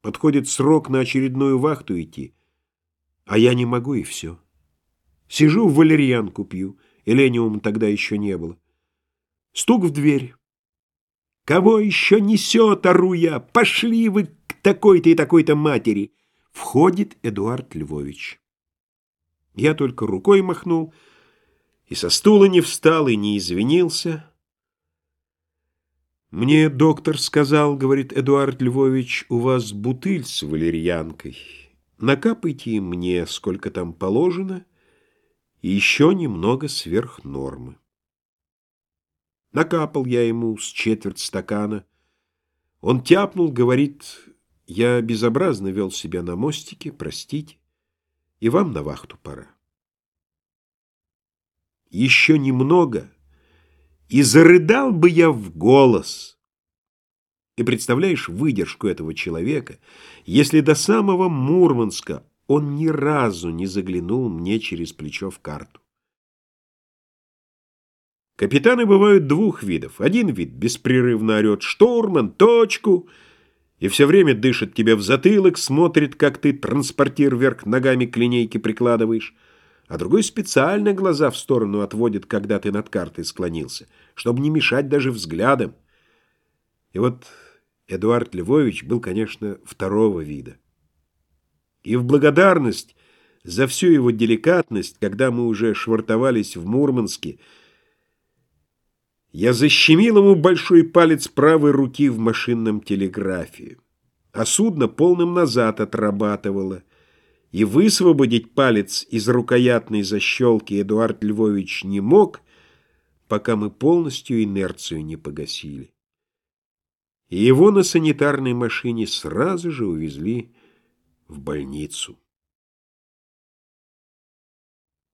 Подходит срок на очередную вахту идти, а я не могу, и все. Сижу, в валерьянку пью, элениума тогда еще не было. Стук в дверь. «Кого еще несет, ору я? Пошли вы к такой-то и такой-то матери!» Входит Эдуард Львович. Я только рукой махнул, и со стула не встал, и не извинился. «Мне доктор сказал, — говорит Эдуард Львович, — у вас бутыль с валерьянкой. Накапайте мне, сколько там положено, и еще немного сверх нормы». Накапал я ему с четверть стакана. Он тяпнул, говорит, я безобразно вел себя на мостике, простите, и вам на вахту пора. Еще немного, и зарыдал бы я в голос. И представляешь выдержку этого человека, если до самого Мурманска он ни разу не заглянул мне через плечо в карту. Капитаны бывают двух видов. Один вид беспрерывно орет «Штурман! Точку!» и все время дышит тебе в затылок, смотрит, как ты транспортир вверх ногами к линейке прикладываешь, а другой специально глаза в сторону отводит, когда ты над картой склонился, чтобы не мешать даже взглядом. И вот Эдуард Львович был, конечно, второго вида. И в благодарность за всю его деликатность, когда мы уже швартовались в Мурманске, я защемил ему большой палец правой руки в машинном телеграфе, а судно полным назад отрабатывало, и высвободить палец из рукоятной защелки Эдуард Львович не мог, пока мы полностью инерцию не погасили. И его на санитарной машине сразу же увезли в больницу.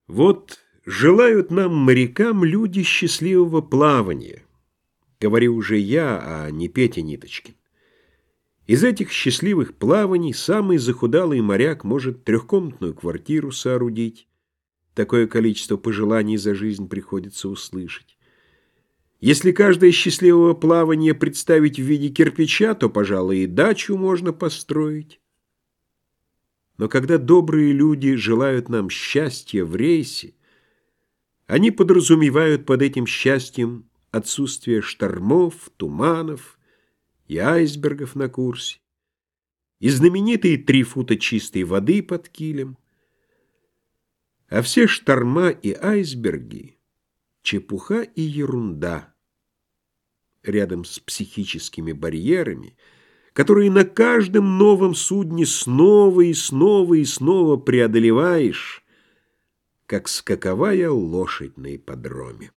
Вот Желают нам, морякам, люди счастливого плавания. Говорю уже я, а не Петя Ниточкин. Из этих счастливых плаваний самый захудалый моряк может трехкомнатную квартиру соорудить. Такое количество пожеланий за жизнь приходится услышать. Если каждое счастливого плавание представить в виде кирпича, то, пожалуй, и дачу можно построить. Но когда добрые люди желают нам счастья в рейсе, они подразумевают под этим счастьем отсутствие штормов, туманов и айсбергов на курсе, и знаменитые три фута чистой воды под килем. А все шторма и айсберги — чепуха и ерунда рядом с психическими барьерами, которые на каждом новом судне снова и снова и снова преодолеваешь, как скаковая лошадь на ипподроме.